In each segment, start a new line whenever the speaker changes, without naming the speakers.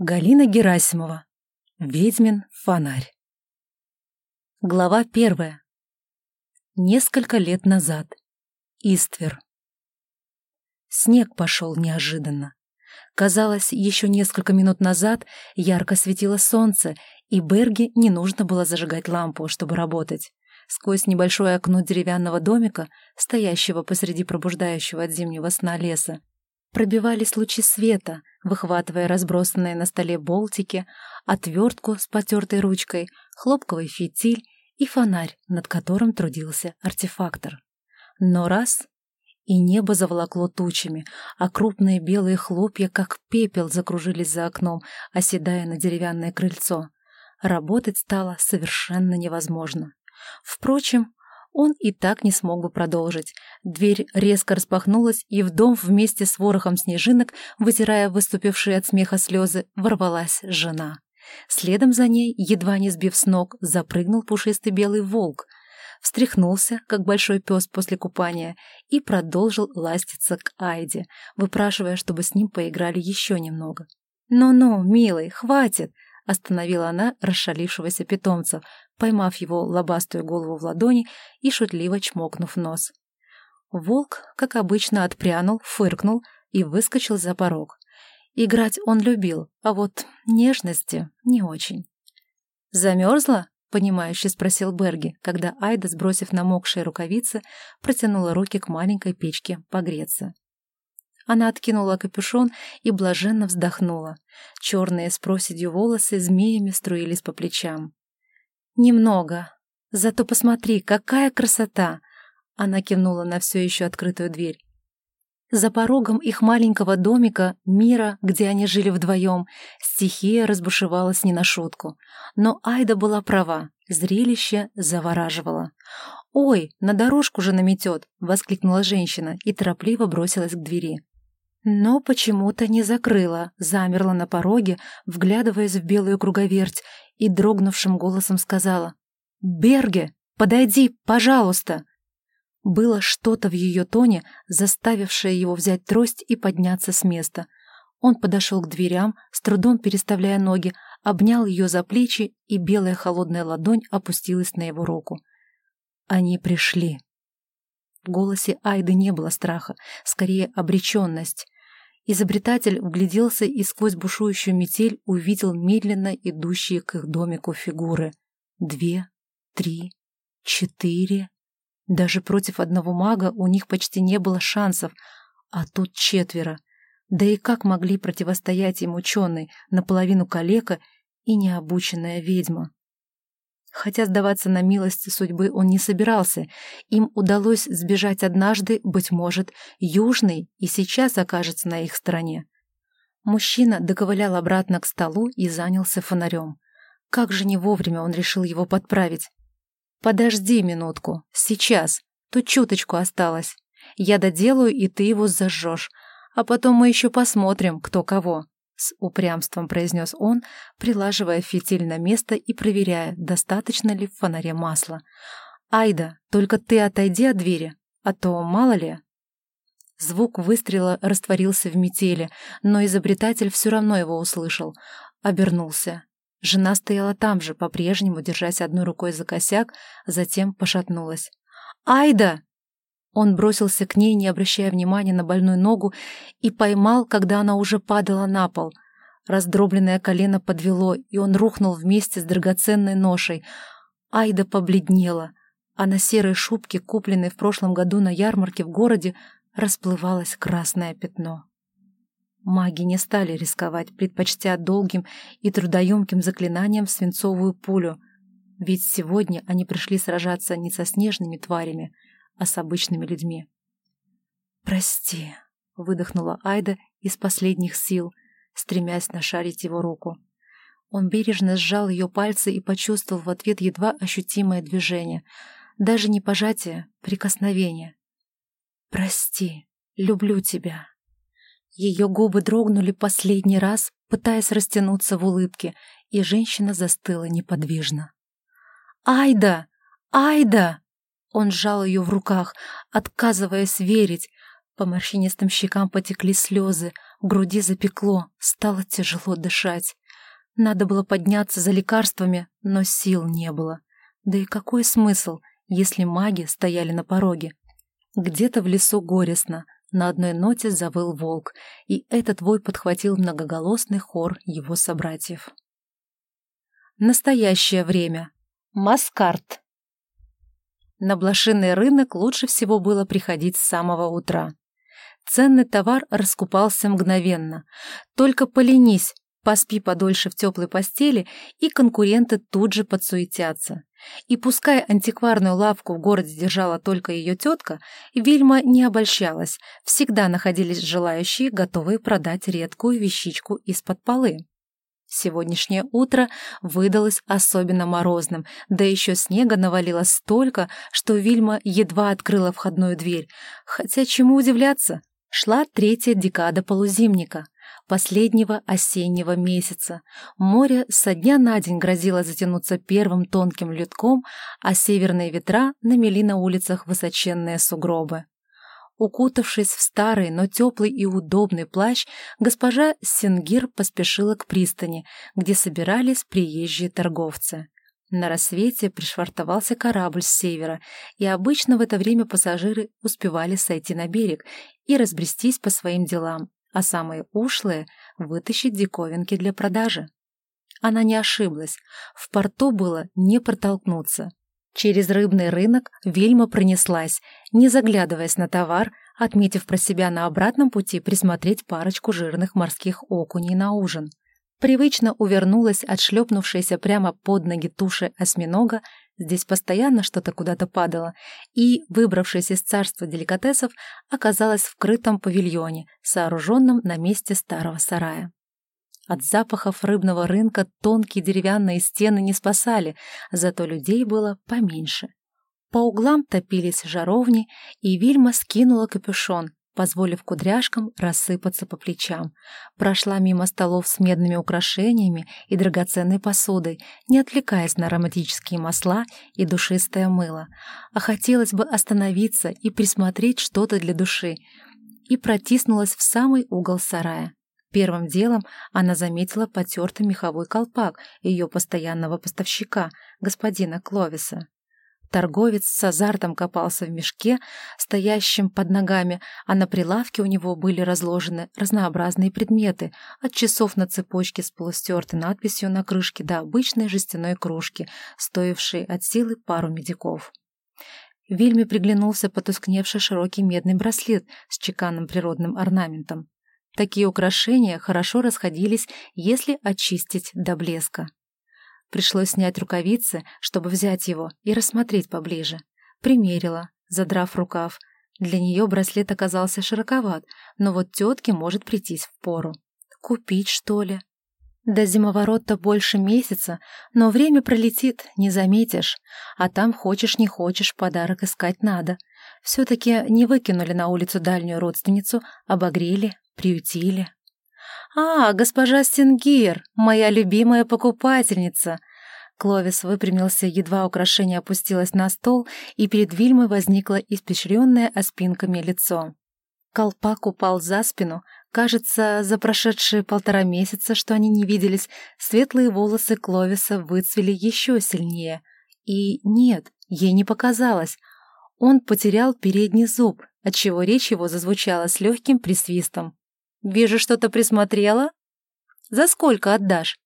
Галина Герасимова. Ведьмин фонарь. Глава первая. Несколько лет назад. Иствер. Снег пошел неожиданно. Казалось, еще несколько минут назад ярко светило солнце, и Берги не нужно было зажигать лампу, чтобы работать. Сквозь небольшое окно деревянного домика, стоящего посреди пробуждающего от зимнего сна леса, Пробивались лучи света, выхватывая разбросанные на столе болтики, отвертку с потертой ручкой, хлопковый фитиль и фонарь, над которым трудился артефактор. Но раз — и небо заволокло тучами, а крупные белые хлопья, как пепел, закружились за окном, оседая на деревянное крыльцо. Работать стало совершенно невозможно. Впрочем, он и так не смог бы продолжить. Дверь резко распахнулась, и в дом вместе с ворохом снежинок, вытирая выступившие от смеха слезы, ворвалась жена. Следом за ней, едва не сбив с ног, запрыгнул пушистый белый волк, встряхнулся, как большой пес после купания, и продолжил ластиться к Айде, выпрашивая, чтобы с ним поиграли еще немного. «Ну-ну, милый, хватит!» — остановила она расшалившегося питомца, поймав его лобастую голову в ладони и шутливо чмокнув нос. Волк, как обычно, отпрянул, фыркнул и выскочил за порог. Играть он любил, а вот нежности не очень. «Замерзла?» — понимающе спросил Берги, когда Айда, сбросив намокшие рукавицы, протянула руки к маленькой печке погреться. Она откинула капюшон и блаженно вздохнула. Черные с проседью волосы змеями струились по плечам. «Немного. Зато посмотри, какая красота!» Она кивнула на все еще открытую дверь. За порогом их маленького домика, мира, где они жили вдвоем, стихия разбушевалась не на шутку. Но Айда была права, зрелище завораживало. «Ой, на дорожку же наметет!» — воскликнула женщина и торопливо бросилась к двери. Но почему-то не закрыла, замерла на пороге, вглядываясь в белую круговерть, и дрогнувшим голосом сказала «Берге, подойди, пожалуйста!» Было что-то в ее тоне, заставившее его взять трость и подняться с места. Он подошел к дверям, с трудом переставляя ноги, обнял ее за плечи, и белая холодная ладонь опустилась на его руку. Они пришли. В голосе Айды не было страха, скорее обреченность. Изобретатель вгляделся и сквозь бушующую метель увидел медленно идущие к их домику фигуры. Две, три, четыре. Даже против одного мага у них почти не было шансов, а тут четверо. Да и как могли противостоять им ученый, наполовину калека и необученная ведьма? Хотя сдаваться на милость судьбы он не собирался, им удалось сбежать однажды, быть может, Южный и сейчас окажется на их стороне. Мужчина доковылял обратно к столу и занялся фонарем. Как же не вовремя он решил его подправить. «Подожди минутку, сейчас, тут чуточку осталось. Я доделаю, и ты его зажжешь, а потом мы еще посмотрим, кто кого». С упрямством произнес он, прилаживая фитиль на место и проверяя, достаточно ли в фонаре масла. «Айда, только ты отойди от двери, а то мало ли...» Звук выстрела растворился в метели, но изобретатель все равно его услышал. Обернулся. Жена стояла там же, по-прежнему, держась одной рукой за косяк, затем пошатнулась. «Айда!» Он бросился к ней, не обращая внимания на больную ногу, и поймал, когда она уже падала на пол. Раздробленное колено подвело, и он рухнул вместе с драгоценной ношей. Айда побледнела, а на серой шубке, купленной в прошлом году на ярмарке в городе, расплывалось красное пятно. Маги не стали рисковать, предпочтя долгим и трудоемким заклинаниям свинцовую пулю, ведь сегодня они пришли сражаться не со снежными тварями, а с обычными людьми. «Прости», — выдохнула Айда из последних сил, стремясь нашарить его руку. Он бережно сжал ее пальцы и почувствовал в ответ едва ощутимое движение, даже не пожатие, прикосновение. «Прости, люблю тебя». Ее губы дрогнули последний раз, пытаясь растянуться в улыбке, и женщина застыла неподвижно. «Айда! Айда!» Он сжал ее в руках, отказываясь верить. По морщинистым щекам потекли слезы, В груди запекло, стало тяжело дышать. Надо было подняться за лекарствами, но сил не было. Да и какой смысл, если маги стояли на пороге? Где-то в лесу горестно, на одной ноте завыл волк, и этот вой подхватил многоголосный хор его собратьев. Настоящее время. Маскарт. На блошиный рынок лучше всего было приходить с самого утра. Ценный товар раскупался мгновенно. Только поленись, поспи подольше в теплой постели, и конкуренты тут же подсуетятся. И пускай антикварную лавку в городе держала только ее тетка, Вильма не обольщалась, всегда находились желающие, готовые продать редкую вещичку из-под полы. Сегодняшнее утро выдалось особенно морозным, да еще снега навалило столько, что Вильма едва открыла входную дверь. Хотя чему удивляться? Шла третья декада полузимника, последнего осеннего месяца. Море со дня на день грозило затянуться первым тонким льдком, а северные ветра намели на улицах высоченные сугробы. Укутавшись в старый, но теплый и удобный плащ, госпожа Сингир поспешила к пристани, где собирались приезжие торговцы. На рассвете пришвартовался корабль с севера, и обычно в это время пассажиры успевали сойти на берег и разбрестись по своим делам, а самые ушлые — вытащить диковинки для продажи. Она не ошиблась, в порту было не протолкнуться. Через рыбный рынок Вильма пронеслась, не заглядываясь на товар, отметив про себя на обратном пути присмотреть парочку жирных морских окуней на ужин. Привычно увернулась от шлепнувшейся прямо под ноги туши осьминога, здесь постоянно что-то куда-то падало, и, выбравшись из царства деликатесов, оказалась в крытом павильоне, сооруженном на месте старого сарая. От запахов рыбного рынка тонкие деревянные стены не спасали, зато людей было поменьше. По углам топились жаровни, и Вильма скинула капюшон, позволив кудряшкам рассыпаться по плечам. Прошла мимо столов с медными украшениями и драгоценной посудой, не отвлекаясь на ароматические масла и душистое мыло. А хотелось бы остановиться и присмотреть что-то для души. И протиснулась в самый угол сарая. Первым делом она заметила потертый меховой колпак ее постоянного поставщика, господина Кловиса. Торговец с азартом копался в мешке, стоящем под ногами, а на прилавке у него были разложены разнообразные предметы, от часов на цепочке с полустертой надписью на крышке до обычной жестяной кружки, стоившей от силы пару медиков. Вильме приглянулся потускневший широкий медный браслет с чеканным природным орнаментом. Такие украшения хорошо расходились, если очистить до блеска. Пришлось снять рукавицы, чтобы взять его и рассмотреть поближе. Примерила, задрав рукав. Для нее браслет оказался широковат, но вот тетке может прийтись в пору. Купить, что ли? До зимоворота больше месяца, но время пролетит, не заметишь. А там, хочешь не хочешь, подарок искать надо. Все-таки не выкинули на улицу дальнюю родственницу, обогрели, приютили. «А, госпожа Стингир, моя любимая покупательница!» Кловис выпрямился, едва украшение опустилось на стол, и перед Вильмой возникло испещренное оспинками лицо. Колпак упал за спину. Кажется, за прошедшие полтора месяца, что они не виделись, светлые волосы Кловиса выцвели еще сильнее. И нет, ей не показалось. Он потерял передний зуб, отчего речь его зазвучала с легким присвистом. Вижу, что-то присмотрела. За сколько отдашь?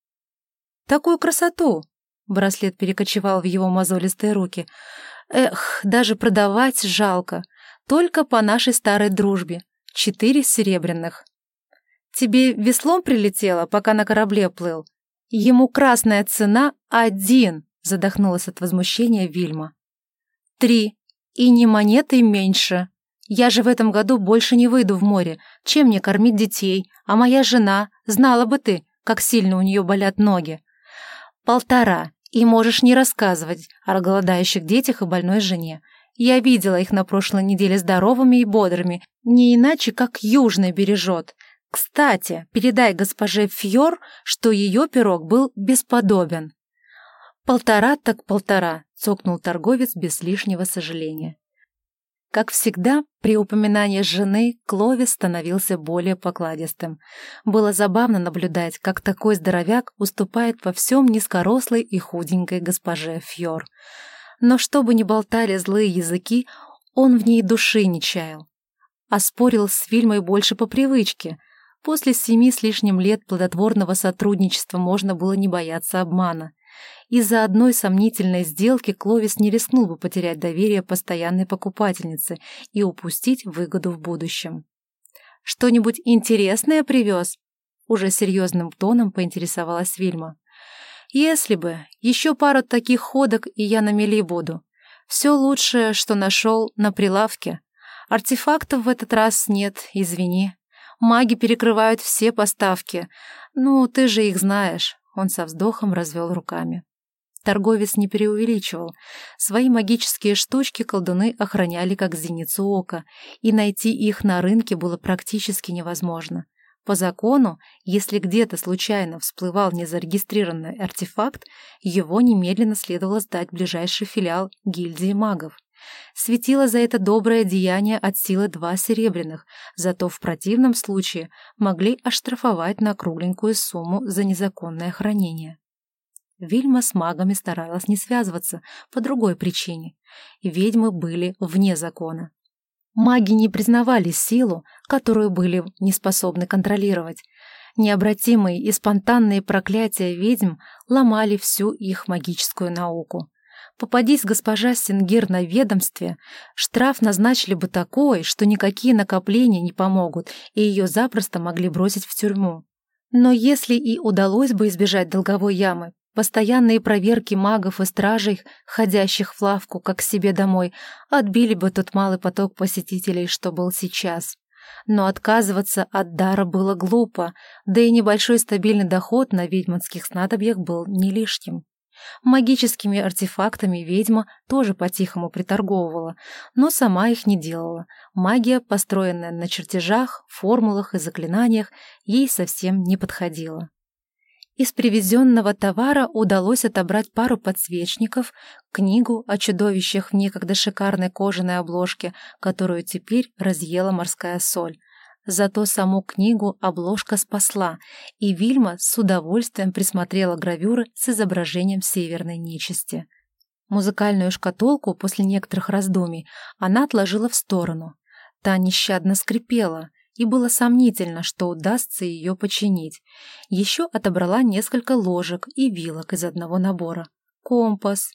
Такую красоту. Браслет перекочевал в его мозолистые руки. Эх, даже продавать жалко. Только по нашей старой дружбе. Четыре серебряных. Тебе веслом прилетело, пока на корабле плыл? Ему красная цена один, задохнулась от возмущения Вильма. Три. И не монеты меньше. Я же в этом году больше не выйду в море. Чем мне кормить детей? А моя жена? Знала бы ты, как сильно у нее болят ноги. Полтора. И можешь не рассказывать о голодающих детях и больной жене. Я видела их на прошлой неделе здоровыми и бодрыми, не иначе, как южный бережет. Кстати, передай госпоже Фьор, что ее пирог был бесподобен. «Полтора так полтора», — цокнул торговец без лишнего сожаления. Как всегда, при упоминании жены Кловис становился более покладистым. Было забавно наблюдать, как такой здоровяк уступает во всем низкорослой и худенькой госпоже Фьор. Но чтобы не болтали злые языки, он в ней души не чаял. А спорил с фильмой больше по привычке. После семи с лишним лет плодотворного сотрудничества можно было не бояться обмана. Из-за одной сомнительной сделки Кловис не рискнул бы потерять доверие постоянной покупательницы и упустить выгоду в будущем. «Что-нибудь интересное привез?» Уже серьезным тоном поинтересовалась Вильма. «Если бы. Еще пару таких ходок, и я на мели буду. Все лучшее, что нашел, на прилавке. Артефактов в этот раз нет, извини. Маги перекрывают все поставки. Ну, ты же их знаешь». Он со вздохом развел руками. Торговец не преувеличивал. Свои магические штучки колдуны охраняли как зеницу ока, и найти их на рынке было практически невозможно. По закону, если где-то случайно всплывал незарегистрированный артефакт, его немедленно следовало сдать в ближайший филиал гильдии магов. Светило за это доброе деяние от силы два серебряных, зато в противном случае могли оштрафовать на кругленькую сумму за незаконное хранение. Вильма с магами старалась не связываться по другой причине. Ведьмы были вне закона. Маги не признавали силу, которую были не способны контролировать. Необратимые и спонтанные проклятия ведьм ломали всю их магическую науку. Попадись госпожа Сингир на ведомстве, штраф назначили бы такой, что никакие накопления не помогут, и ее запросто могли бросить в тюрьму. Но если и удалось бы избежать долговой ямы, Постоянные проверки магов и стражей, ходящих в лавку, как к себе домой, отбили бы тот малый поток посетителей, что был сейчас. Но отказываться от дара было глупо, да и небольшой стабильный доход на ведьманских снадобьях был не лишним. Магическими артефактами ведьма тоже по-тихому приторговывала, но сама их не делала. Магия, построенная на чертежах, формулах и заклинаниях, ей совсем не подходила. Из привезенного товара удалось отобрать пару подсвечников, книгу о чудовищах в некогда шикарной кожаной обложке, которую теперь разъела морская соль. Зато саму книгу обложка спасла, и Вильма с удовольствием присмотрела гравюры с изображением северной нечисти. Музыкальную шкатулку после некоторых раздумий она отложила в сторону. Та нещадно скрипела — и было сомнительно, что удастся ее починить. Еще отобрала несколько ложек и вилок из одного набора. Компас.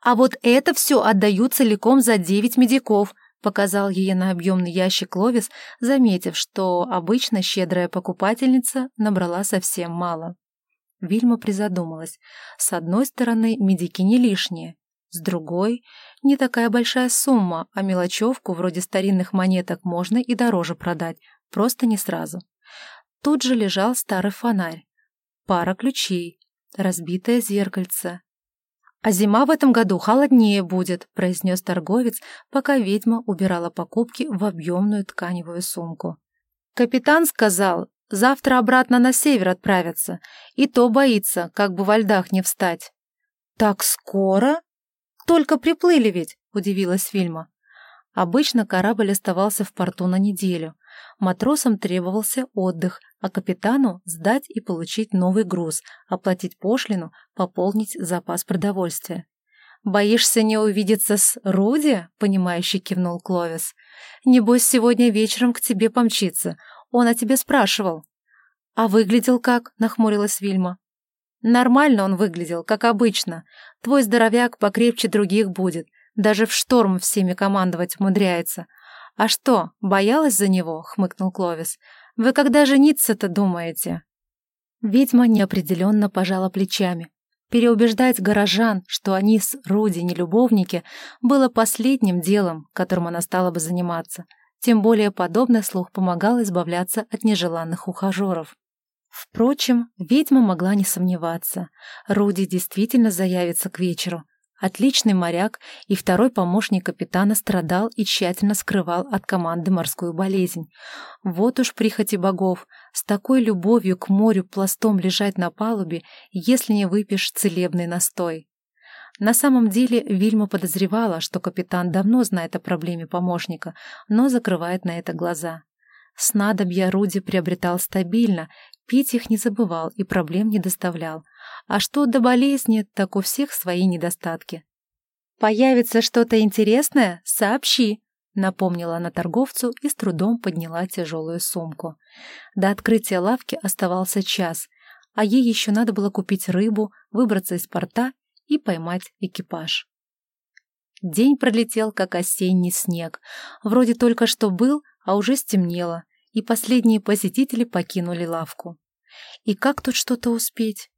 «А вот это все отдаю целиком за девять медиков», показал ей на объемный ящик Ловис, заметив, что обычно щедрая покупательница набрала совсем мало. Вильма призадумалась. С одной стороны, медики не лишние, с другой, не такая большая сумма, а мелочевку вроде старинных монеток можно и дороже продать, просто не сразу. Тут же лежал старый фонарь, пара ключей, разбитое зеркальце. «А зима в этом году холоднее будет», — произнес торговец, пока ведьма убирала покупки в объемную тканевую сумку. «Капитан сказал, завтра обратно на север отправятся, и то боится, как бы во льдах не встать». «Так скоро?» «Только приплыли ведь», — удивилась Фильма. Обычно корабль оставался в порту на неделю. Матросам требовался отдых, а капитану сдать и получить новый груз, оплатить пошлину, пополнить запас продовольствия. «Боишься не увидеться с Руди?» — понимающе кивнул Кловис. «Небось, сегодня вечером к тебе помчится. Он о тебе спрашивал». «А выглядел как?» — нахмурилась Вильма. Нормально он выглядел, как обычно. Твой здоровяк покрепче других будет. Даже в шторм всеми командовать умудряется. А что, боялась за него? хмыкнул Кловис. Вы когда жениться-то думаете? Ведьма неопределенно пожала плечами. Переубеждать горожан, что они с Руди не любовники, было последним делом, которым она стала бы заниматься. Тем более подобный слух помогал избавляться от нежеланных ухажеров. Впрочем, ведьма могла не сомневаться. Руди действительно заявится к вечеру. Отличный моряк и второй помощник капитана страдал и тщательно скрывал от команды морскую болезнь. Вот уж прихоти богов, с такой любовью к морю пластом лежать на палубе, если не выпьешь целебный настой. На самом деле Вильма подозревала, что капитан давно знает о проблеме помощника, но закрывает на это глаза. Снадобья Руди приобретал стабильно, пить их не забывал и проблем не доставлял. А что до болезни, так у всех свои недостатки. «Появится что-то интересное? Сообщи!» — напомнила она торговцу и с трудом подняла тяжелую сумку. До открытия лавки оставался час, а ей еще надо было купить рыбу, выбраться из порта и поймать экипаж. День пролетел, как осенний снег. Вроде только что был, а уже стемнело, и последние посетители покинули лавку. И как тут что-то успеть?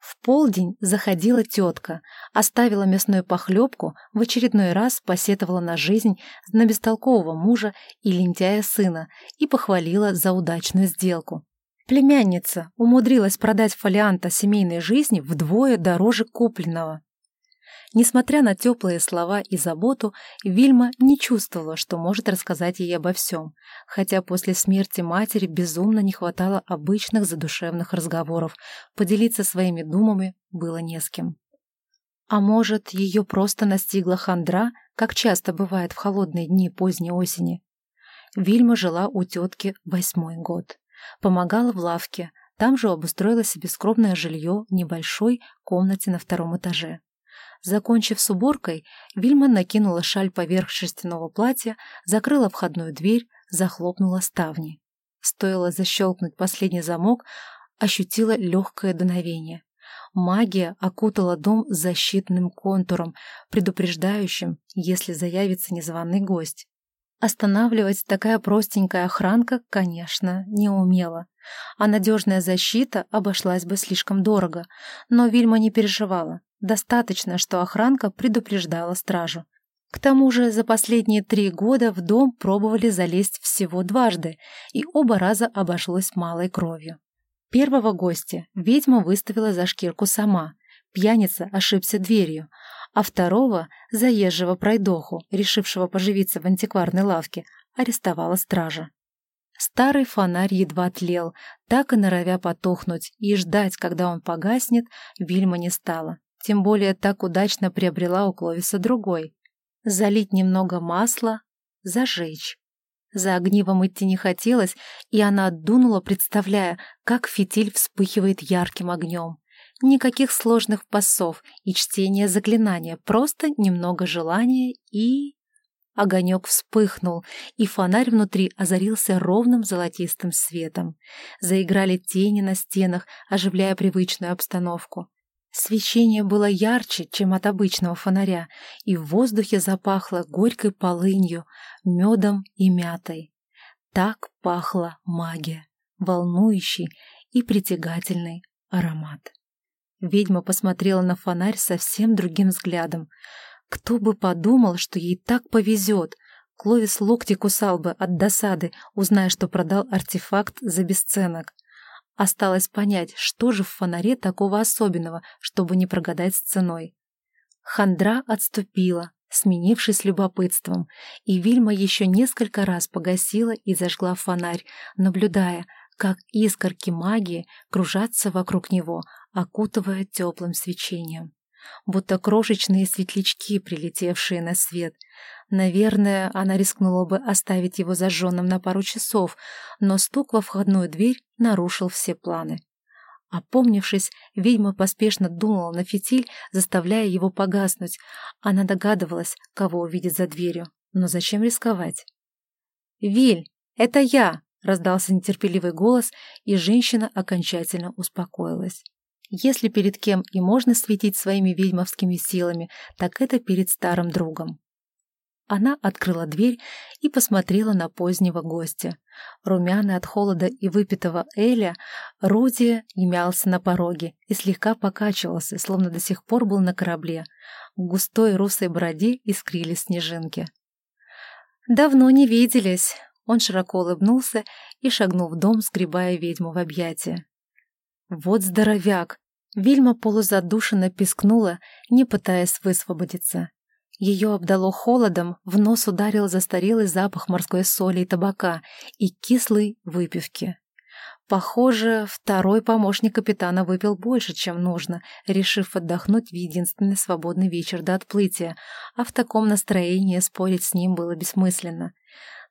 В полдень заходила тетка, оставила мясную похлебку, в очередной раз посетовала на жизнь, на бестолкового мужа и лентяя сына и похвалила за удачную сделку. Племянница умудрилась продать фолианта семейной жизни вдвое дороже купленного. Несмотря на теплые слова и заботу, Вильма не чувствовала, что может рассказать ей обо всем, хотя после смерти матери безумно не хватало обычных задушевных разговоров, поделиться своими думами было не с кем. А может, ее просто настигла хандра, как часто бывает в холодные дни поздней осени? Вильма жила у тетки восьмой год. Помогала в лавке, там же обустроила себе скромное жилье в небольшой комнате на втором этаже. Закончив с уборкой, Вильма накинула шаль поверх шерстяного платья, закрыла входную дверь, захлопнула ставни. Стоило защелкнуть последний замок, ощутила легкое дуновение. Магия окутала дом защитным контуром, предупреждающим, если заявится незваный гость. Останавливать такая простенькая охранка, конечно, не умела. А надежная защита обошлась бы слишком дорого. Но Вильма не переживала. Достаточно, что охранка предупреждала стражу. К тому же за последние три года в дом пробовали залезть всего дважды, и оба раза обошлось малой кровью. Первого гостя ведьма выставила за шкирку сама. Пьяница ошибся дверью, а второго, заезжего пройдоху, решившего поживиться в антикварной лавке, арестовала стража. Старый фонарь едва тлел, так и норовя потухнуть, и ждать, когда он погаснет, Вильма не стала. Тем более так удачно приобрела у Кловиса другой. Залить немного масла, зажечь. За огнивом идти не хотелось, и она отдунула, представляя, как фитиль вспыхивает ярким огнем. Никаких сложных пасов и чтения заклинания, просто немного желания и... Огонек вспыхнул, и фонарь внутри озарился ровным золотистым светом. Заиграли тени на стенах, оживляя привычную обстановку. Свечение было ярче, чем от обычного фонаря, и в воздухе запахло горькой полынью, медом и мятой. Так пахла магия, волнующий и притягательный аромат. Ведьма посмотрела на фонарь совсем другим взглядом. Кто бы подумал, что ей так повезет. Кловис локти кусал бы от досады, узная, что продал артефакт за бесценок. Осталось понять, что же в фонаре такого особенного, чтобы не прогадать с ценой. Хандра отступила, сменившись любопытством, и Вильма еще несколько раз погасила и зажгла фонарь, наблюдая, как искорки магии кружатся вокруг него, окутывая теплым свечением. Будто крошечные светлячки, прилетевшие на свет. Наверное, она рискнула бы оставить его зажженным на пару часов, но стук во входную дверь нарушил все планы. Опомнившись, ведьма поспешно дунула на фитиль, заставляя его погаснуть. Она догадывалась, кого увидит за дверью. Но зачем рисковать? «Виль, это я!» — раздался нетерпеливый голос, и женщина окончательно успокоилась. Если перед кем и можно светить своими ведьмовскими силами, так это перед старым другом. Она открыла дверь и посмотрела на позднего гостя. Румяный от холода и выпитого Эля, Руди имялся на пороге и слегка покачивался, словно до сих пор был на корабле. В густой русой бороде искрили снежинки. «Давно не виделись!» Он широко улыбнулся и шагнул в дом, сгребая ведьму в объятия. Вот здоровяк! Вильма полузадушенно пискнула, не пытаясь высвободиться. Ее обдало холодом, в нос ударил застарелый запах морской соли и табака и кислой выпивки. Похоже, второй помощник капитана выпил больше, чем нужно, решив отдохнуть в единственный свободный вечер до отплытия, а в таком настроении спорить с ним было бессмысленно.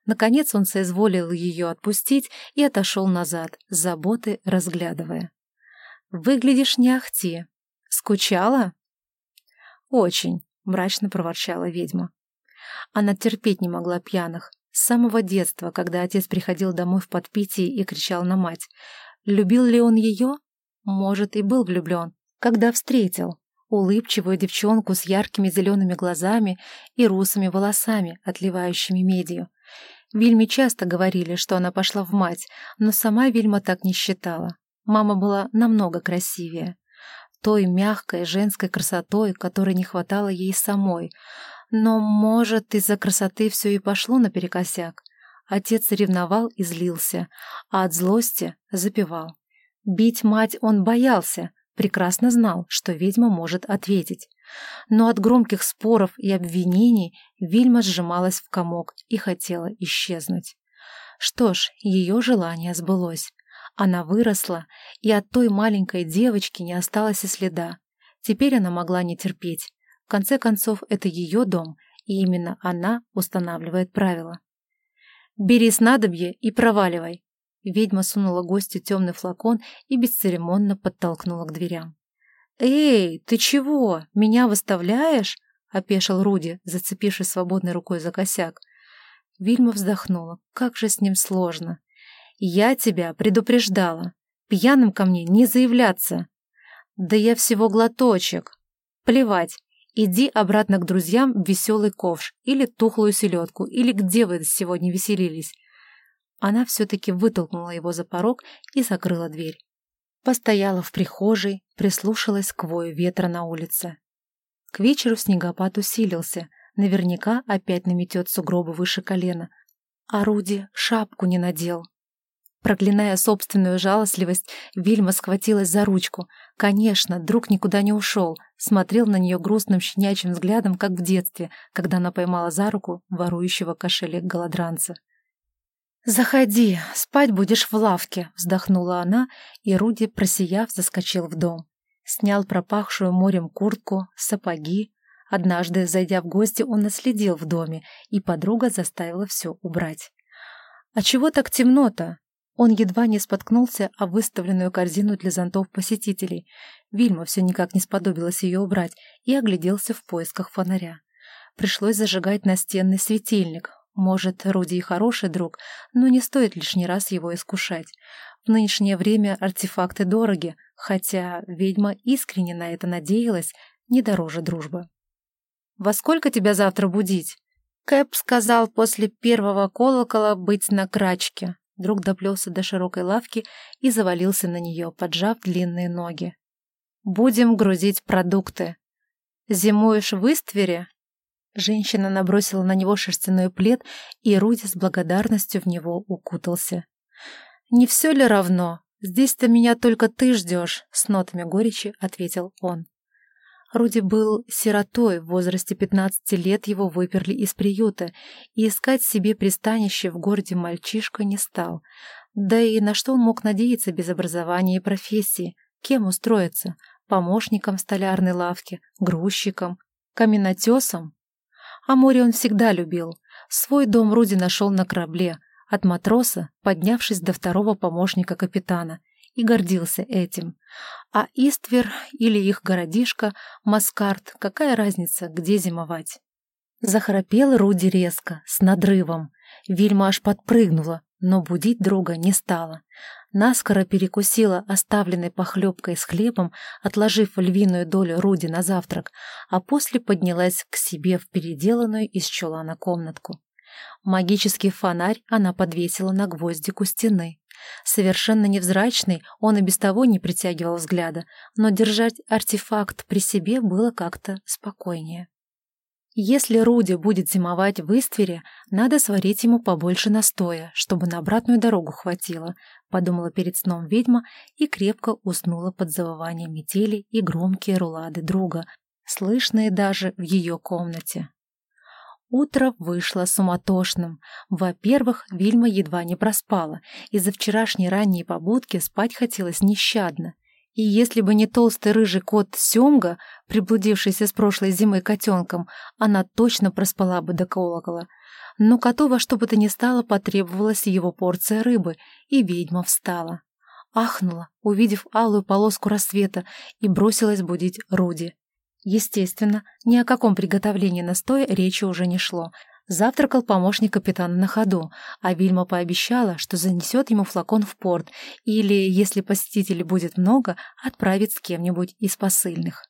Наконец он соизволил ее отпустить и отошел назад, с заботы разглядывая. «Выглядишь не ахти. Скучала?» «Очень», — мрачно проворчала ведьма. Она терпеть не могла пьяных, с самого детства, когда отец приходил домой в подпитии и кричал на мать. Любил ли он ее? Может, и был влюблен. Когда встретил. Улыбчивую девчонку с яркими зелеными глазами и русыми волосами, отливающими медью. Вильме часто говорили, что она пошла в мать, но сама Вильма так не считала. Мама была намного красивее. Той мягкой женской красотой, которой не хватало ей самой, но, может, из-за красоты все и пошло наперекосяк. Отец ревновал и злился, а от злости запевал. Бить мать он боялся, прекрасно знал, что ведьма может ответить. Но от громких споров и обвинений Вильма сжималась в комок и хотела исчезнуть. Что ж, ее желание сбылось. Она выросла, и от той маленькой девочки не осталось и следа. Теперь она могла не терпеть, в конце концов, это ее дом, и именно она устанавливает правила. «Бери снадобье и проваливай!» Ведьма сунула гостю темный флакон и бесцеремонно подтолкнула к дверям. «Эй, ты чего? Меня выставляешь?» — опешил Руди, зацепившись свободной рукой за косяк. Вильма вздохнула. «Как же с ним сложно!» «Я тебя предупреждала. Пьяным ко мне не заявляться!» «Да я всего глоточек!» «Плевать, Иди обратно к друзьям в веселый ковш или тухлую селедку, или где вы сегодня веселились. Она все-таки вытолкнула его за порог и закрыла дверь. Постояла в прихожей, прислушалась к вою ветра на улице. К вечеру снегопад усилился, наверняка опять наметет сугробы выше колена. Руди шапку не надел. Проклиная собственную жалостливость, Вильма схватилась за ручку. Конечно, друг никуда не ушел, смотрел на нее грустным щенячьим взглядом, как в детстве, когда она поймала за руку ворующего кошелек голодранца. «Заходи, спать будешь в лавке», — вздохнула она, и Руди, просияв, заскочил в дом. Снял пропахшую морем куртку, сапоги. Однажды, зайдя в гости, он наследил в доме, и подруга заставила все убрать. «А чего так темно-то?» Он едва не споткнулся о выставленную корзину для зонтов посетителей. Вильма все никак не сподобилась ее убрать и огляделся в поисках фонаря. Пришлось зажигать настенный светильник. Может, Руди и хороший друг, но не стоит лишний раз его искушать. В нынешнее время артефакты дороги, хотя ведьма искренне на это надеялась, не дороже дружбы. «Во сколько тебя завтра будить?» Кэп сказал после первого колокола быть на крачке. Друг доплелся до широкой лавки и завалился на нее, поджав длинные ноги. «Будем грузить продукты. Зимуешь в Иствере?» Женщина набросила на него шерстяной плед, и Руди с благодарностью в него укутался. «Не все ли равно? Здесь-то меня только ты ждешь», — с нотами горечи ответил он. Руди был сиротой, в возрасте 15 лет его выперли из приюта, и искать себе пристанище в городе мальчишка не стал. Да и на что он мог надеяться без образования и профессии? Кем устроиться? Помощником столярной лавке, грузчиком, каменотесом? А море он всегда любил. Свой дом Руди нашел на корабле, от матроса, поднявшись до второго помощника капитана, и гордился этим. А Иствер или их городишко, Маскарт, какая разница, где зимовать? Захрапел Руди резко, с надрывом. Вильма аж подпрыгнула, но будить друга не стала. Наскоро перекусила оставленной похлебкой с хлебом, отложив львиную долю Руди на завтрак, а после поднялась к себе в переделанную из чулана комнатку. Магический фонарь она подвесила на гвоздик у стены. Совершенно невзрачный, он и без того не притягивал взгляда, но держать артефакт при себе было как-то спокойнее. Если Руди будет зимовать в Иствере, надо сварить ему побольше настоя, чтобы на обратную дорогу хватило, подумала перед сном ведьма и крепко уснула под завывание метели и громкие рулады друга, слышные даже в ее комнате. Утро вышло суматошным. Во-первых, Вильма едва не проспала. Из-за вчерашней ранней побудки спать хотелось нещадно. И если бы не толстый рыжий кот Семга, приблудившийся с прошлой зимы котенком, она точно проспала бы до колокола. Но коту во что бы то ни стало потребовалась его порция рыбы, и ведьма встала. Ахнула, увидев алую полоску рассвета, и бросилась будить Руди. Естественно, ни о каком приготовлении настоя речи уже не шло. Завтракал помощник капитана на ходу, а Вильма пообещала, что занесет ему флакон в порт или, если посетителей будет много, отправит с кем-нибудь из посыльных.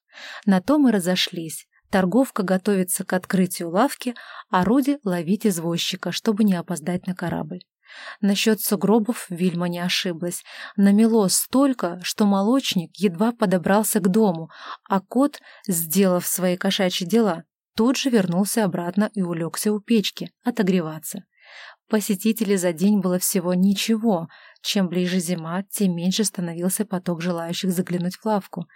На то мы разошлись. Торговка готовится к открытию лавки, а Руди ловить извозчика, чтобы не опоздать на корабль. Насчет сугробов Вильма не ошиблась. Намело столько, что молочник едва подобрался к дому, а кот, сделав свои кошачьи дела, тут же вернулся обратно и улегся у печки отогреваться. Посетителей за день было всего ничего. Чем ближе зима, тем меньше становился поток желающих заглянуть в лавку.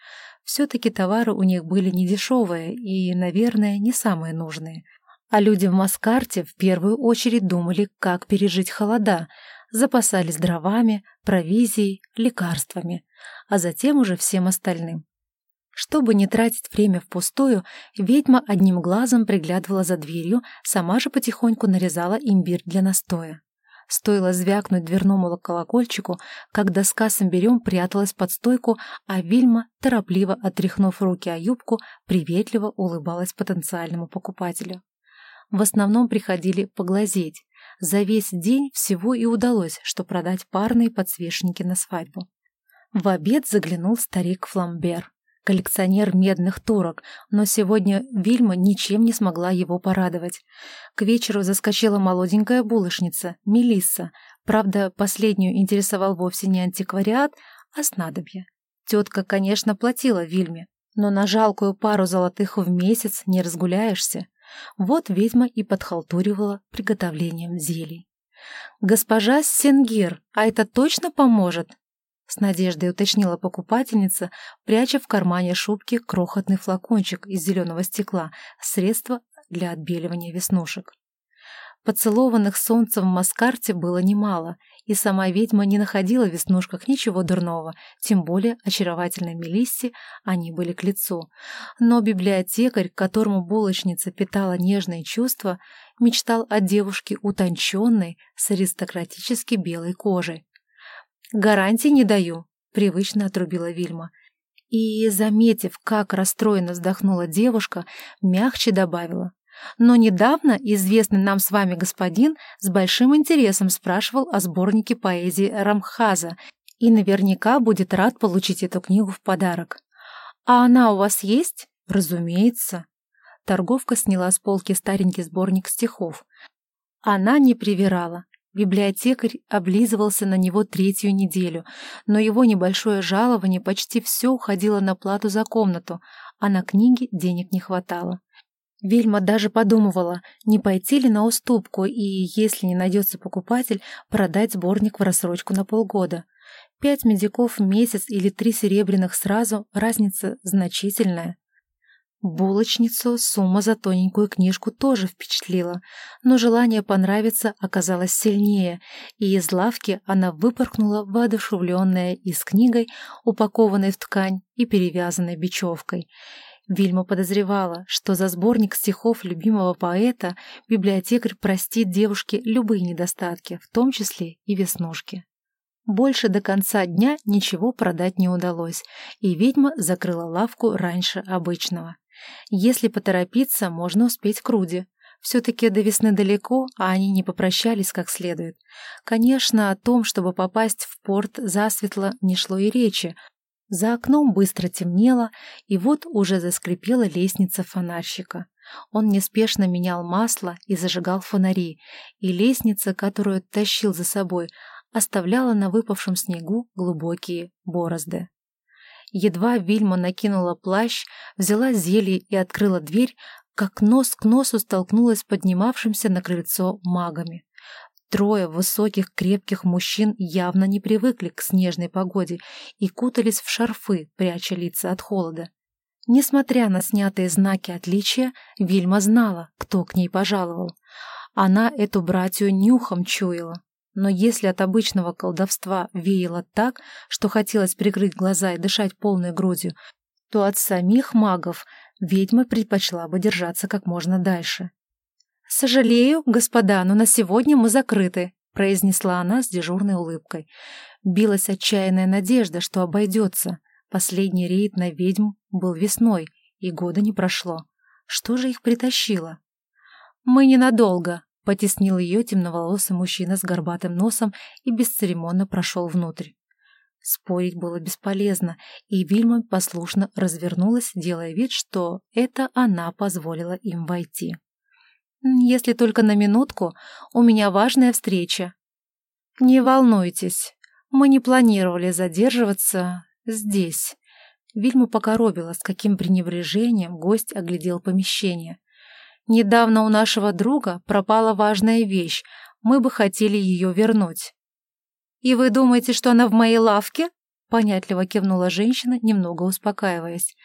Все-таки товары у них были недешевые и, наверное, не самые нужные. А люди в Маскарте в первую очередь думали, как пережить холода, запасались дровами, провизией, лекарствами, а затем уже всем остальным. Чтобы не тратить время впустую, ведьма одним глазом приглядывала за дверью, сама же потихоньку нарезала имбирь для настоя. Стоило звякнуть дверному колокольчику, как доска с имбирем пряталась под стойку, а Вильма, торопливо отряхнув руки о юбку, приветливо улыбалась потенциальному покупателю в основном приходили поглазеть. За весь день всего и удалось, что продать парные подсвечники на свадьбу. В обед заглянул старик Фламбер, коллекционер медных турок, но сегодня Вильма ничем не смогла его порадовать. К вечеру заскочила молоденькая булочница, Мелисса. Правда, последнюю интересовал вовсе не антиквариат, а снадобье. Тетка, конечно, платила Вильме, но на жалкую пару золотых в месяц не разгуляешься. Вот ведьма и подхалтуривала приготовлением зелий. «Госпожа Сенгир, а это точно поможет?» С надеждой уточнила покупательница, пряча в кармане шубки крохотный флакончик из зеленого стекла, средство для отбеливания веснушек. Поцелованных солнцем в Маскарте было немало, и сама ведьма не находила в веснушках ничего дурного, тем более очаровательной Мелиссе они были к лицу. Но библиотекарь, которому булочница питала нежные чувства, мечтал о девушке утонченной, с аристократически белой кожей. «Гарантий не даю», — привычно отрубила Вильма. И, заметив, как расстроенно вздохнула девушка, мягче добавила. Но недавно известный нам с вами господин с большим интересом спрашивал о сборнике поэзии Рамхаза и наверняка будет рад получить эту книгу в подарок. «А она у вас есть?» «Разумеется». Торговка сняла с полки старенький сборник стихов. Она не привирала. Библиотекарь облизывался на него третью неделю, но его небольшое жалование почти все уходило на плату за комнату, а на книги денег не хватало. Вельма даже подумывала, не пойти ли на уступку и, если не найдется покупатель, продать сборник в рассрочку на полгода. Пять медиков в месяц или три серебряных сразу – разница значительная. Булочницу сумма за тоненькую книжку тоже впечатлила, но желание понравиться оказалось сильнее, и из лавки она выпорхнула воодушевленная и с книгой, упакованной в ткань и перевязанной бечевкой – Вильма подозревала, что за сборник стихов любимого поэта библиотекарь простит девушке любые недостатки, в том числе и веснушки. Больше до конца дня ничего продать не удалось, и ведьма закрыла лавку раньше обычного. Если поторопиться, можно успеть к Руди. Все-таки до весны далеко, а они не попрощались как следует. Конечно, о том, чтобы попасть в порт засветло, не шло и речи, за окном быстро темнело, и вот уже заскрипела лестница фонарщика. Он неспешно менял масло и зажигал фонари, и лестница, которую тащил за собой, оставляла на выпавшем снегу глубокие борозды. Едва Вильма накинула плащ, взяла зелье и открыла дверь, как нос к носу столкнулась с поднимавшимся на крыльцо магами. Трое высоких крепких мужчин явно не привыкли к снежной погоде и кутались в шарфы, пряча лица от холода. Несмотря на снятые знаки отличия, Вильма знала, кто к ней пожаловал. Она эту братью нюхом чуяла. Но если от обычного колдовства веяло так, что хотелось прикрыть глаза и дышать полной грудью, то от самих магов ведьма предпочла бы держаться как можно дальше. «Сожалею, господа, но на сегодня мы закрыты», — произнесла она с дежурной улыбкой. Билась отчаянная надежда, что обойдется. Последний рейд на ведьм был весной, и года не прошло. Что же их притащило? «Мы ненадолго», — потеснил ее темноволосый мужчина с горбатым носом и бесцеремонно прошел внутрь. Спорить было бесполезно, и Вильма послушно развернулась, делая вид, что это она позволила им войти. «Если только на минутку, у меня важная встреча». «Не волнуйтесь, мы не планировали задерживаться здесь». Вильму покоробила, с каким пренебрежением гость оглядел помещение. «Недавно у нашего друга пропала важная вещь, мы бы хотели ее вернуть». «И вы думаете, что она в моей лавке?» Понятливо кивнула женщина, немного успокаиваясь.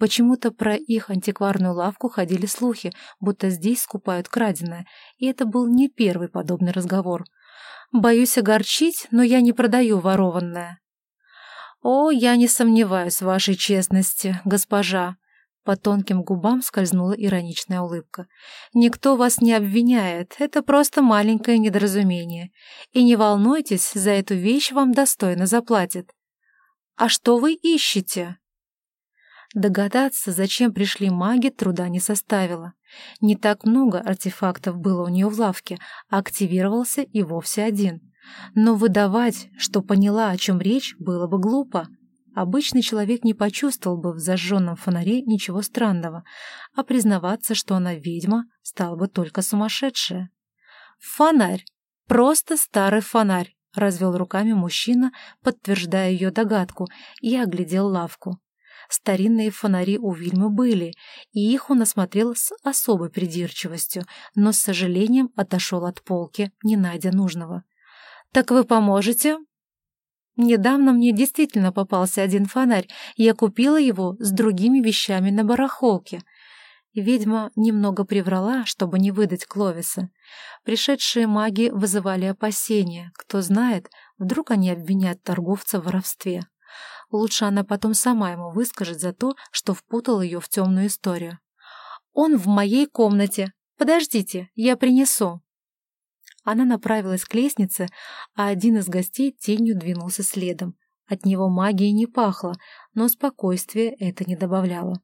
Почему-то про их антикварную лавку ходили слухи, будто здесь скупают краденое, и это был не первый подобный разговор. «Боюсь огорчить, но я не продаю ворованное». «О, я не сомневаюсь в вашей честности, госпожа», по тонким губам скользнула ироничная улыбка. «Никто вас не обвиняет, это просто маленькое недоразумение. И не волнуйтесь, за эту вещь вам достойно заплатят». «А что вы ищете?» Догадаться, зачем пришли маги, труда не составило. Не так много артефактов было у нее в лавке, а активировался и вовсе один. Но выдавать, что поняла, о чем речь, было бы глупо. Обычный человек не почувствовал бы в зажженном фонаре ничего странного, а признаваться, что она ведьма, стала бы только сумасшедшая. «Фонарь! Просто старый фонарь!» — развел руками мужчина, подтверждая ее догадку, и оглядел лавку. Старинные фонари у Вильмы были, и их он осмотрел с особой придирчивостью, но с сожалением отошел от полки, не найдя нужного. «Так вы поможете?» Недавно мне действительно попался один фонарь, я купила его с другими вещами на барахолке. Ведьма немного приврала, чтобы не выдать Кловиса. Пришедшие маги вызывали опасения. Кто знает, вдруг они обвинят торговца в воровстве. Лучше она потом сама ему выскажет за то, что впутал ее в темную историю. «Он в моей комнате. Подождите, я принесу». Она направилась к лестнице, а один из гостей тенью двинулся следом. От него магии не пахло, но спокойствие это не добавляло.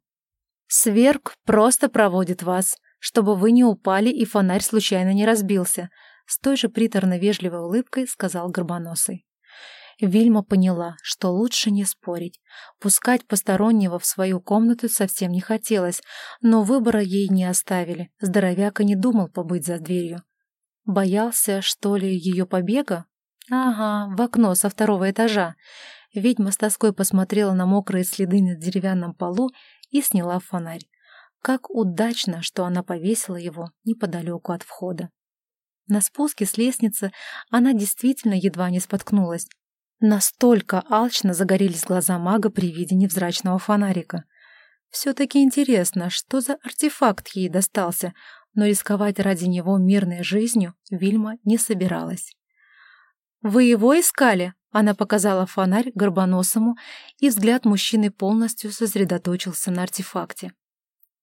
«Сверг просто проводит вас, чтобы вы не упали и фонарь случайно не разбился», с той же приторно-вежливой улыбкой сказал Горбоносый. Вильма поняла, что лучше не спорить. Пускать постороннего в свою комнату совсем не хотелось, но выбора ей не оставили. Здоровяк и не думал побыть за дверью. Боялся, что ли, ее побега? Ага, в окно со второго этажа. Ведьма с тоской посмотрела на мокрые следы на деревянном полу и сняла фонарь. Как удачно, что она повесила его неподалеку от входа. На спуске с лестницы она действительно едва не споткнулась. Настолько алчно загорелись глаза мага при виде невзрачного фонарика. Все-таки интересно, что за артефакт ей достался, но рисковать ради него мирной жизнью Вильма не собиралась. «Вы его искали?» — она показала фонарь горбоносому, и взгляд мужчины полностью сосредоточился на артефакте.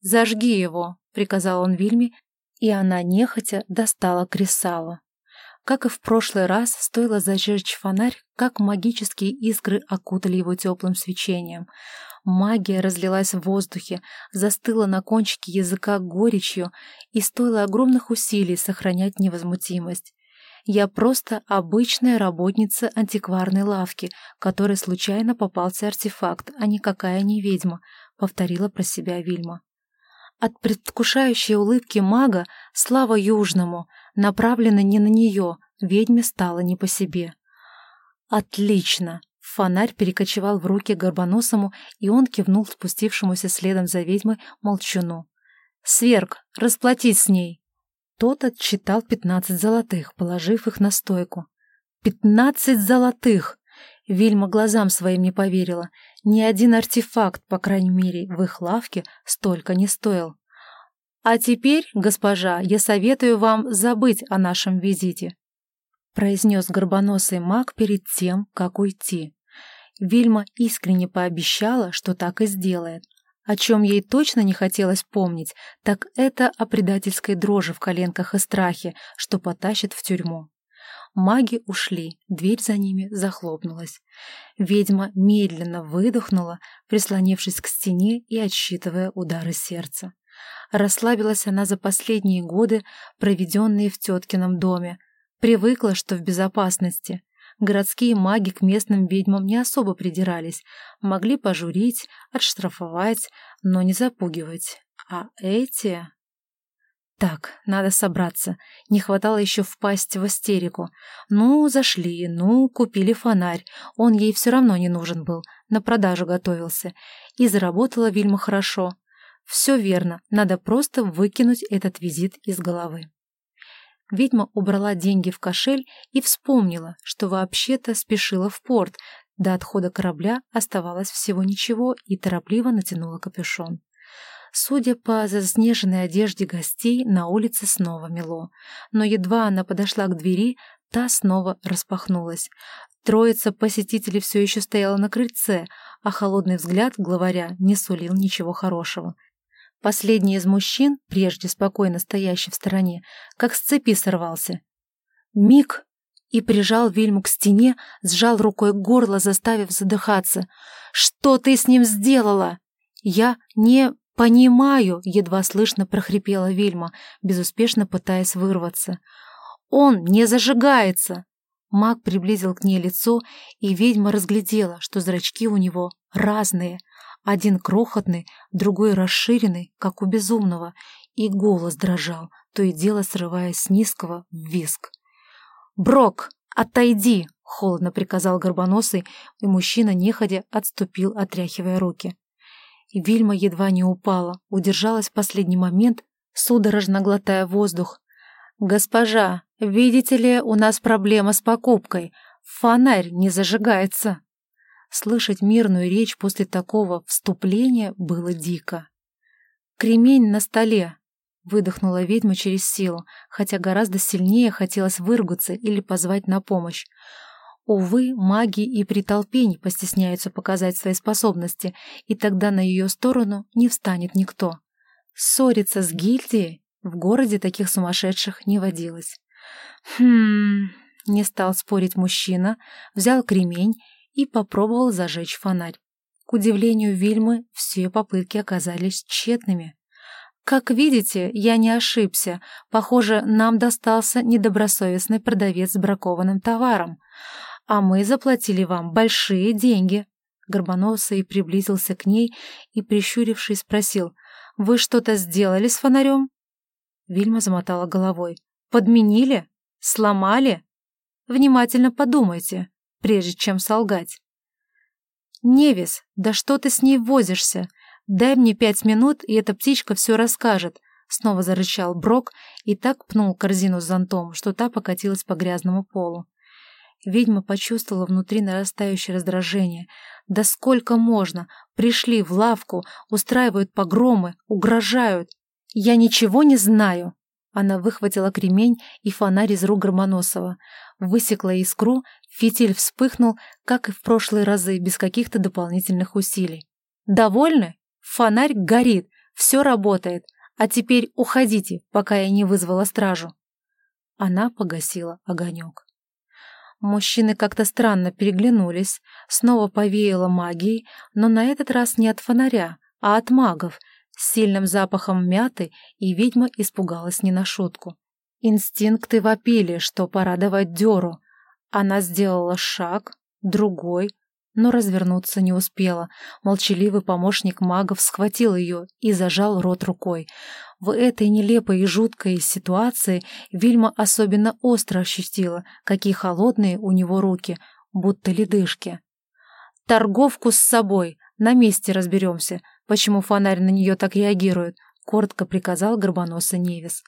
«Зажги его», — приказал он Вильме, и она нехотя достала кресало. Как и в прошлый раз, стоило зажечь фонарь, как магические искры окутали его теплым свечением. Магия разлилась в воздухе, застыла на кончике языка горечью, и стоило огромных усилий сохранять невозмутимость. Я просто обычная работница антикварной лавки, которой случайно попался артефакт, а никакая не ведьма, — повторила про себя Вильма. От предвкушающей улыбки мага слава Южному, направлена не на нее, ведьме стало не по себе. «Отлично!» Фонарь перекочевал в руки Горбоносому, и он кивнул спустившемуся следом за ведьмой молчуну. «Сверг, расплатись с ней!» Тот отчитал пятнадцать золотых, положив их на стойку. «Пятнадцать золотых!» Вильма глазам своим не поверила. Ни один артефакт, по крайней мере, в их лавке столько не стоил. «А теперь, госпожа, я советую вам забыть о нашем визите», произнес горбоносый маг перед тем, как уйти. Вильма искренне пообещала, что так и сделает. О чем ей точно не хотелось помнить, так это о предательской дрожи в коленках и страхе, что потащит в тюрьму. Маги ушли, дверь за ними захлопнулась. Ведьма медленно выдохнула, прислонившись к стене и отсчитывая удары сердца. Расслабилась она за последние годы, проведенные в теткином доме. Привыкла, что в безопасности. Городские маги к местным ведьмам не особо придирались, могли пожурить, отштрафовать, но не запугивать. А эти... Так, надо собраться. Не хватало еще впасть в истерику. Ну, зашли, ну, купили фонарь. Он ей все равно не нужен был, на продажу готовился. И заработала Вильма хорошо. Все верно, надо просто выкинуть этот визит из головы. Ведьма убрала деньги в кошель и вспомнила, что вообще-то спешила в порт. До отхода корабля оставалось всего ничего и торопливо натянула капюшон. Судя по заснеженной одежде гостей, на улице снова мело. Но едва она подошла к двери, та снова распахнулась. Троица посетителей все еще стояла на крыльце, а холодный взгляд главаря не сулил ничего хорошего. Последний из мужчин, прежде спокойно стоящий в стороне, как с цепи сорвался. Миг и прижал Вильму к стене, сжал рукой горло, заставив задыхаться. «Что ты с ним сделала?» «Я не понимаю», — едва слышно прохрипела Вильма, безуспешно пытаясь вырваться. «Он не зажигается!» Маг приблизил к ней лицо, и ведьма разглядела, что зрачки у него разные — один крохотный, другой расширенный, как у безумного, и голос дрожал, то и дело срываясь с низкого в виск. «Брок, отойди!» — холодно приказал Горбоносый, и мужчина неходя отступил, отряхивая руки. И Вильма едва не упала, удержалась в последний момент, судорожно глотая воздух. «Госпожа, видите ли, у нас проблема с покупкой. Фонарь не зажигается». Слышать мирную речь после такого вступления было дико. «Кремень на столе!» — выдохнула ведьма через силу, хотя гораздо сильнее хотелось выругаться или позвать на помощь. Увы, маги и при толпе постесняются показать свои способности, и тогда на ее сторону не встанет никто. Ссориться с гильдией в городе таких сумасшедших не водилось. «Хм...» — не стал спорить мужчина, взял кремень и попробовал зажечь фонарь. К удивлению Вильмы, все попытки оказались тщетными. «Как видите, я не ошибся. Похоже, нам достался недобросовестный продавец с бракованным товаром. А мы заплатили вам большие деньги». Горбоносый приблизился к ней и, прищурившись, спросил, «Вы что-то сделали с фонарем?» Вильма замотала головой. «Подменили? Сломали? Внимательно подумайте прежде чем солгать. «Невис, да что ты с ней возишься? Дай мне пять минут, и эта птичка все расскажет», — снова зарычал Брок и так пнул корзину с зонтом, что та покатилась по грязному полу. Ведьма почувствовала внутри нарастающее раздражение. «Да сколько можно? Пришли в лавку, устраивают погромы, угрожают. Я ничего не знаю!» Она выхватила кремень и фонарь из рук Громоносова, высекла искру, фитиль вспыхнул, как и в прошлые разы, без каких-то дополнительных усилий. «Довольны? Фонарь горит, все работает, а теперь уходите, пока я не вызвала стражу». Она погасила огонек. Мужчины как-то странно переглянулись, снова повеяло магией, но на этот раз не от фонаря, а от магов — с сильным запахом мяты, и ведьма испугалась не на шутку. Инстинкты вопили, что пора давать дёру. Она сделала шаг, другой, но развернуться не успела. Молчаливый помощник магов схватил ее и зажал рот рукой. В этой нелепой и жуткой ситуации Вильма особенно остро ощутила, какие холодные у него руки, будто ледышки. «Торговку с собой! На месте разберемся!» почему фонарь на нее так реагирует, коротко приказал горбоносый Невис.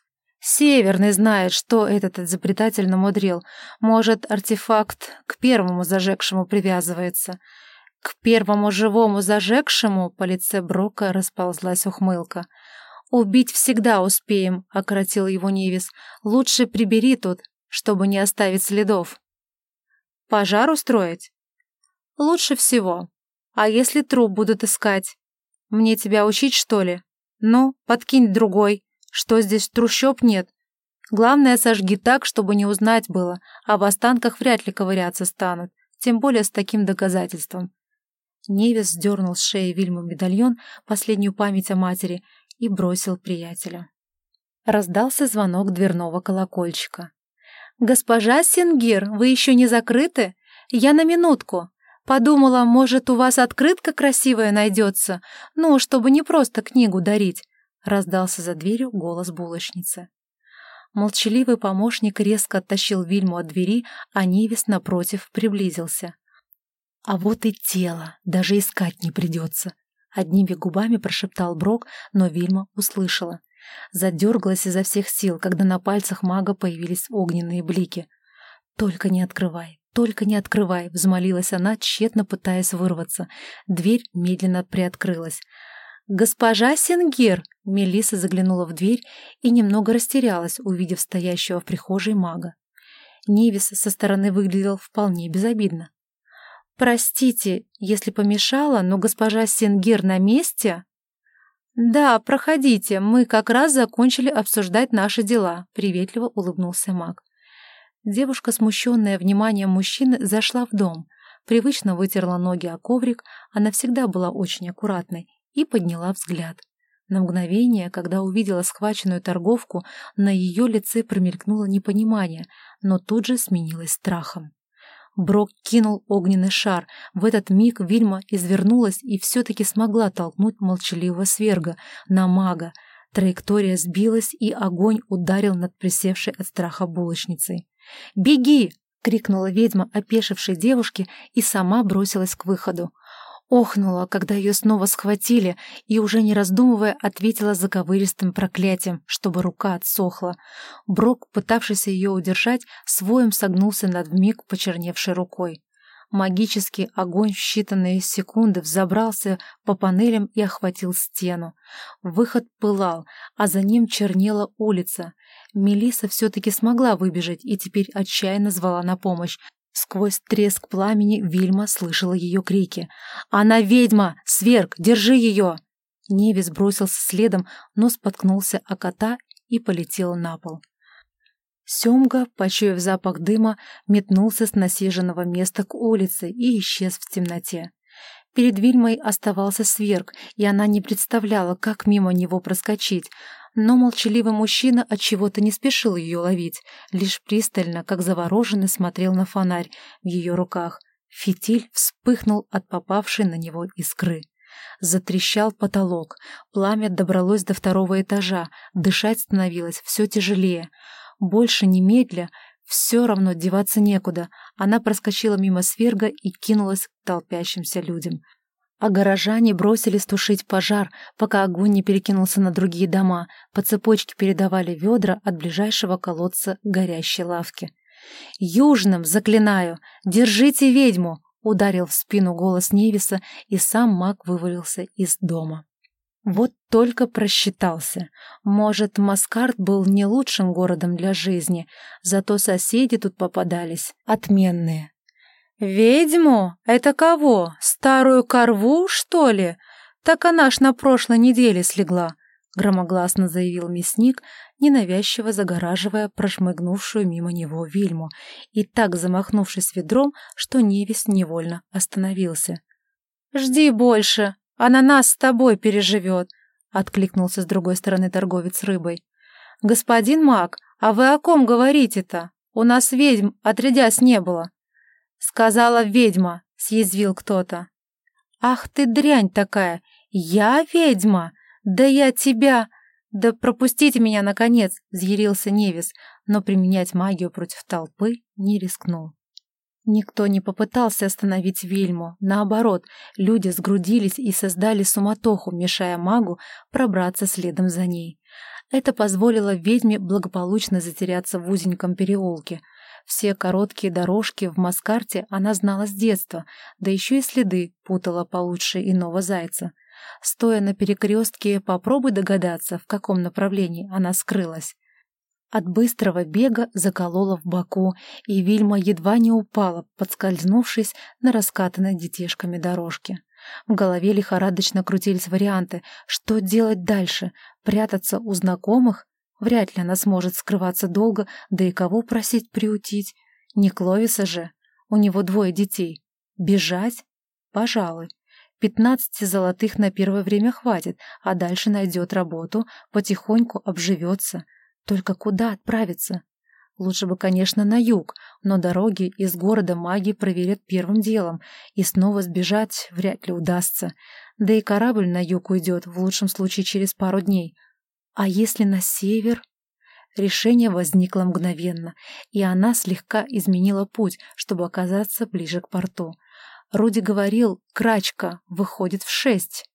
Северный знает, что этот изобретатель намудрил. Может, артефакт к первому зажегшему привязывается. К первому живому зажегшему по лице Брока расползлась ухмылка. «Убить всегда успеем», — окоротил его Невис. «Лучше прибери тут, чтобы не оставить следов». «Пожар устроить?» «Лучше всего. А если труп будут искать? Мне тебя учить, что ли? Ну, подкинь другой. Что здесь трущоб нет? Главное, сожги так, чтобы не узнать было, а в останках вряд ли ковыряться станут, тем более с таким доказательством». Невис сдернул с шеи Вильму медальон, последнюю память о матери, и бросил приятеля. Раздался звонок дверного колокольчика. «Госпожа Сингир, вы еще не закрыты? Я на минутку. Подумала, может, у вас открытка красивая найдется, ну, чтобы не просто книгу дарить», — раздался за дверью голос булочницы. Молчаливый помощник резко оттащил Вильму от двери, а Невис, напротив, приблизился. «А вот и тело, даже искать не придется», — одними губами прошептал Брок, но Вильма услышала. Задергалась изо всех сил, когда на пальцах мага появились огненные блики. «Только не открывай, только не открывай!» — взмолилась она, тщетно пытаясь вырваться. Дверь медленно приоткрылась. «Госпожа Сенгир!» — Мелиса заглянула в дверь и немного растерялась, увидев стоящего в прихожей мага. Невис со стороны выглядел вполне безобидно. «Простите, если помешала, но госпожа Сенгир на месте?» «Да, проходите, мы как раз закончили обсуждать наши дела», — приветливо улыбнулся маг. Девушка, смущенная вниманием мужчины, зашла в дом, привычно вытерла ноги о коврик, она всегда была очень аккуратной, и подняла взгляд. На мгновение, когда увидела схваченную торговку, на ее лице промелькнуло непонимание, но тут же сменилось страхом. Брок кинул огненный шар. В этот миг Вильма извернулась и все-таки смогла толкнуть молчаливого сверга на мага. Траектория сбилась, и огонь ударил над присевшей от страха булочницей. «Беги!» — крикнула ведьма опешившей девушке и сама бросилась к выходу. Охнула, когда ее снова схватили, и, уже не раздумывая, ответила заковыристым проклятием, чтобы рука отсохла. Брок, пытавшийся ее удержать, своем согнулся над вмиг почерневшей рукой. Магический огонь в считанные секунды взобрался по панелям и охватил стену. Выход пылал, а за ним чернела улица. Мелиса все-таки смогла выбежать и теперь отчаянно звала на помощь, Сквозь треск пламени Вильма слышала ее крики. «Она ведьма! Сверг, держи ее!» Невис бросился следом, но споткнулся о кота и полетел на пол. Семга, почуяв запах дыма, метнулся с насиженного места к улице и исчез в темноте. Перед Вильмой оставался сверг, и она не представляла, как мимо него проскочить, но молчаливый мужчина от чего то не спешил ее ловить, лишь пристально, как завороженный, смотрел на фонарь в ее руках. Фитиль вспыхнул от попавшей на него искры. Затрещал потолок, пламя добралось до второго этажа, дышать становилось все тяжелее. Больше немедля, все равно деваться некуда, она проскочила мимо сверга и кинулась к толпящимся людям а горожане бросились тушить пожар, пока огонь не перекинулся на другие дома, по цепочке передавали ведра от ближайшего колодца горящей лавки. «Южным, заклинаю, держите ведьму!» — ударил в спину голос Невиса, и сам маг вывалился из дома. Вот только просчитался. Может, Маскарт был не лучшим городом для жизни, зато соседи тут попадались отменные. «Ведьму? Это кого? Старую корву, что ли? Так она ж на прошлой неделе слегла», — громогласно заявил мясник, ненавязчиво загораживая прошмыгнувшую мимо него Вильму и так замахнувшись ведром, что Невис невольно остановился. «Жди больше, она нас с тобой переживет», — откликнулся с другой стороны торговец рыбой. «Господин маг, а вы о ком говорите-то? У нас ведьм отрядясь не было». «Сказала ведьма», — съязвил кто-то. «Ах ты дрянь такая! Я ведьма? Да я тебя...» «Да пропустите меня, наконец!» — взъярился Невис, но применять магию против толпы не рискнул. Никто не попытался остановить Вильму. Наоборот, люди сгрудились и создали суматоху, мешая магу пробраться следом за ней. Это позволило ведьме благополучно затеряться в узеньком переулке — Все короткие дорожки в Маскарте она знала с детства, да еще и следы путала получше иного зайца. Стоя на перекрестке, попробуй догадаться, в каком направлении она скрылась. От быстрого бега заколола в боку, и Вильма едва не упала, подскользнувшись на раскатанной детишками дорожке. В голове лихорадочно крутились варианты, что делать дальше, прятаться у знакомых? Вряд ли она сможет скрываться долго, да и кого просить приутить. Не Кловиса же, у него двое детей. Бежать? Пожалуй. Пятнадцати золотых на первое время хватит, а дальше найдет работу, потихоньку обживется. Только куда отправиться? Лучше бы, конечно, на юг, но дороги из города маги проверят первым делом, и снова сбежать вряд ли удастся. Да и корабль на юг уйдет, в лучшем случае через пару дней. А если на север? Решение возникло мгновенно, и она слегка изменила путь, чтобы оказаться ближе к порту. Руди говорил, крачка выходит в шесть.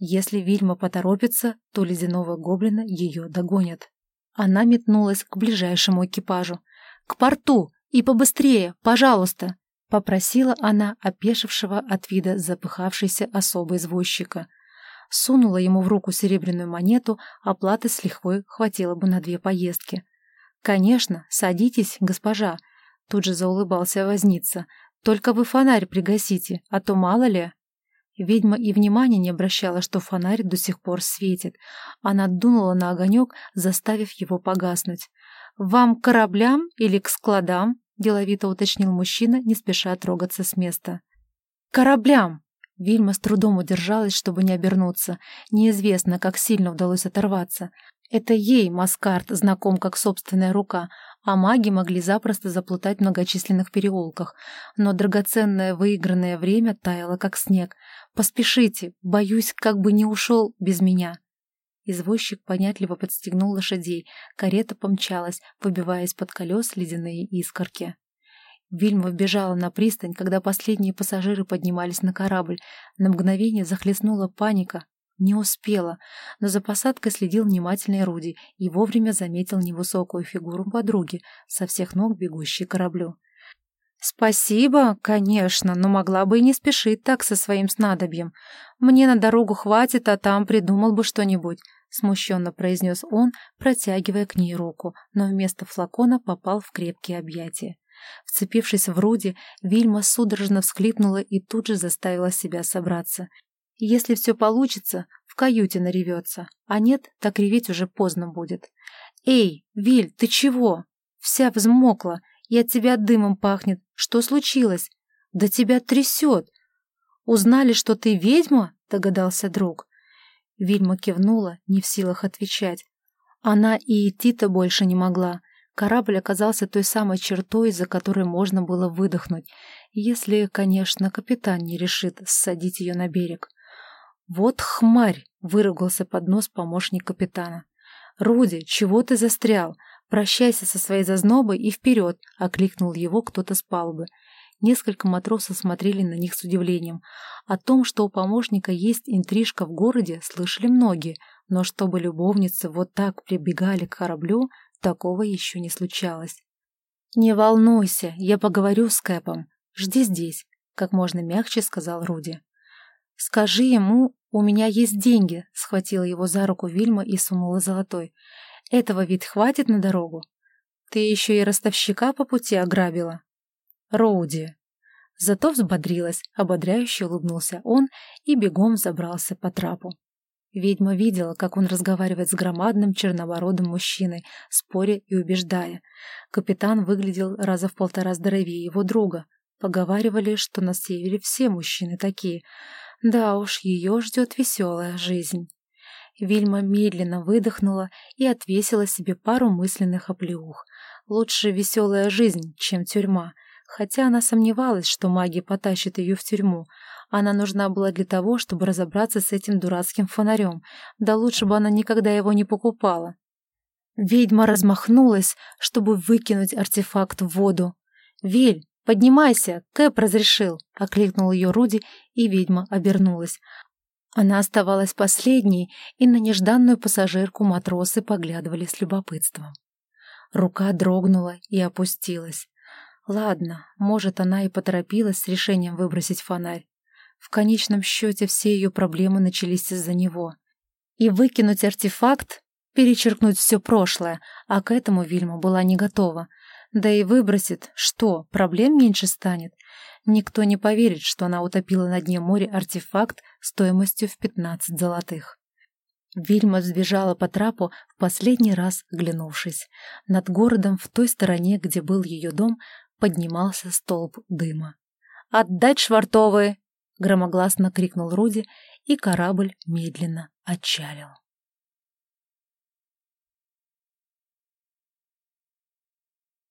Если Вильма поторопится, то ледяного гоблина ее догонят. Она метнулась к ближайшему экипажу. «К порту! И побыстрее, пожалуйста!» — попросила она опешившего от вида запыхавшейся особо извозчика. Сунула ему в руку серебряную монету, оплаты с лихвой хватило бы на две поездки. «Конечно, садитесь, госпожа!» — тут же заулыбался возница. «Только вы фонарь пригасите, а то мало ли...» Ведьма и внимания не обращала, что фонарь до сих пор светит. Она дунула на огонек, заставив его погаснуть. «Вам к кораблям или к складам?» — деловито уточнил мужчина, не спеша трогаться с места. «Кораблям!» Вильма с трудом удержалась, чтобы не обернуться. Неизвестно, как сильно удалось оторваться. Это ей Маскарт знаком как собственная рука, а маги могли запросто заплутать в многочисленных переулках. Но драгоценное выигранное время таяло как снег. «Поспешите, боюсь, как бы не ушел без меня». Извозчик понятливо подстегнул лошадей, карета помчалась, выбиваясь под колес ледяные искорки. Вильма вбежала на пристань, когда последние пассажиры поднимались на корабль. На мгновение захлестнула паника. Не успела, но за посадкой следил внимательный Руди и вовремя заметил невысокую фигуру подруги, со всех ног бегущей к кораблю. «Спасибо, конечно, но могла бы и не спешить так со своим снадобьем. Мне на дорогу хватит, а там придумал бы что-нибудь», — смущенно произнес он, протягивая к ней руку, но вместо флакона попал в крепкие объятия. Вцепившись в Руди, Вильма судорожно всхлипнула и тут же заставила себя собраться. Если все получится, в каюте наревется, а нет, так реветь уже поздно будет. «Эй, Виль, ты чего? Вся взмокла, и от тебя дымом пахнет. Что случилось? Да тебя трясет!» «Узнали, что ты ведьма?» — догадался друг. Вильма кивнула, не в силах отвечать. Она и идти-то больше не могла. Корабль оказался той самой чертой, за которой можно было выдохнуть, если, конечно, капитан не решит ссадить ее на берег. «Вот хмарь!» — выругался под нос помощник капитана. «Руди, чего ты застрял? Прощайся со своей зазнобой и вперед!» — окликнул его кто-то с палубы. Несколько матросов смотрели на них с удивлением. О том, что у помощника есть интрижка в городе, слышали многие, но чтобы любовницы вот так прибегали к кораблю, Такого еще не случалось. «Не волнуйся, я поговорю с Кэпом. Жди здесь», — как можно мягче сказал Руди. «Скажи ему, у меня есть деньги», — схватила его за руку Вильма и сунула золотой. «Этого ведь хватит на дорогу? Ты еще и ростовщика по пути ограбила». «Роуди». Зато взбодрилась, ободряюще улыбнулся он и бегом забрался по трапу. Ведьма видела, как он разговаривает с громадным чернобородым мужчиной, споря и убеждая. Капитан выглядел раза в полтора здоровее его друга. Поговаривали, что на севере все мужчины такие. Да уж, ее ждет веселая жизнь. Вильма медленно выдохнула и отвесила себе пару мысленных оплеух. Лучше веселая жизнь, чем тюрьма, хотя она сомневалась, что маги потащат ее в тюрьму, она нужна была для того, чтобы разобраться с этим дурацким фонарем. Да лучше бы она никогда его не покупала. Ведьма размахнулась, чтобы выкинуть артефакт в воду. «Виль, поднимайся, Кэп разрешил!» — окликнул ее Руди, и ведьма обернулась. Она оставалась последней, и на нежданную пассажирку матросы поглядывали с любопытством. Рука дрогнула и опустилась. Ладно, может, она и поторопилась с решением выбросить фонарь. В конечном счете все ее проблемы начались из-за него. И выкинуть артефакт, перечеркнуть все прошлое, а к этому Вильма была не готова. Да и выбросит, что, проблем меньше станет. Никто не поверит, что она утопила на дне моря артефакт стоимостью в пятнадцать золотых. Вильма сбежала по трапу, в последний раз оглянувшись. Над городом, в той стороне, где был ее дом, поднимался столб дыма. «Отдать швартовые!» — громогласно крикнул Руди, и корабль медленно отчалил.